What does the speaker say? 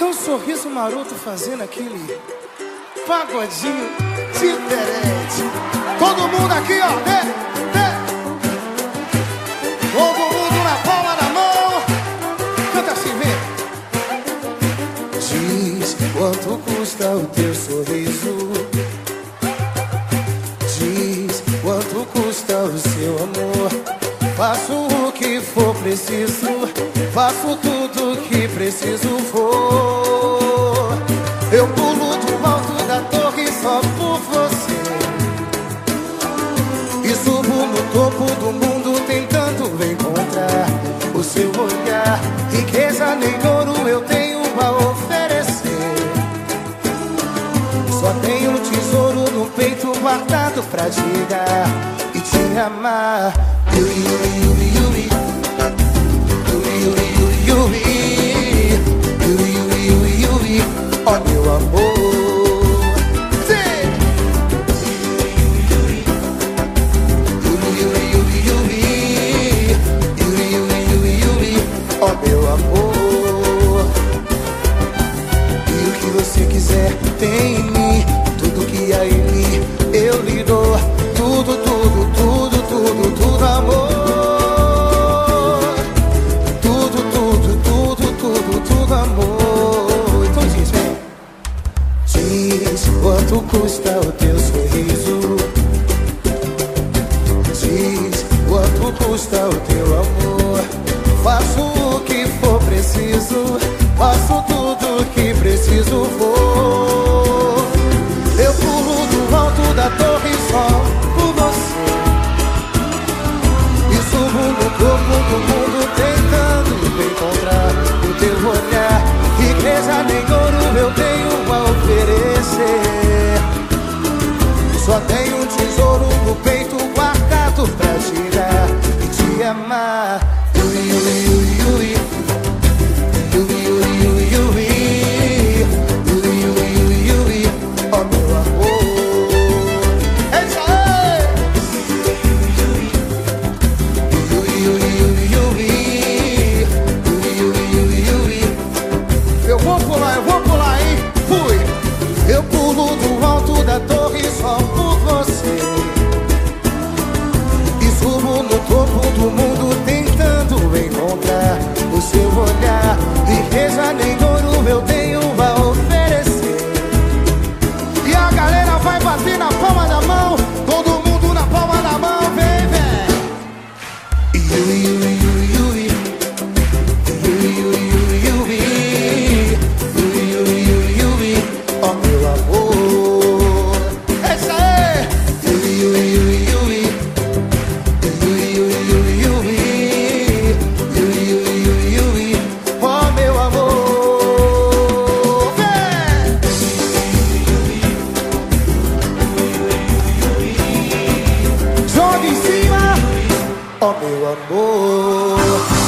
É um sorriso maroto fazendo aquele pagodinho diferente. Todo mundo aqui, ó, vê, vê. Todo mundo na palma da mão. Canta assim, vem. Diz quanto custa o teu sorriso. Diz quanto custa o seu amor. Faço for preciso. Faço tudo que preciso for. Eu pulo do alto da torre só por você. E subo no topo do mundo tentando encontrar o seu olhar. Riqueza nem ouro eu tenho a oferecer. Só tenho um tesouro no peito guardado pra te dar e te amar. Yuri, yuri, yuri, Ó meu amor. Sim. Ó meu amor. E o que você quiser tem quanto custa o teu sorriso. Diz quanto custa o teu amor. Faço o que for preciso. Faço tudo que preciso for. Eu pulo do alto da torre só por você. E subo no topo do mundo o seu olhar. Riqueza nem ouro eu tenho a oferecer. E a galera vai bater na palma da mão. Todo mundo na palma da mão, vem, vem. Only one more.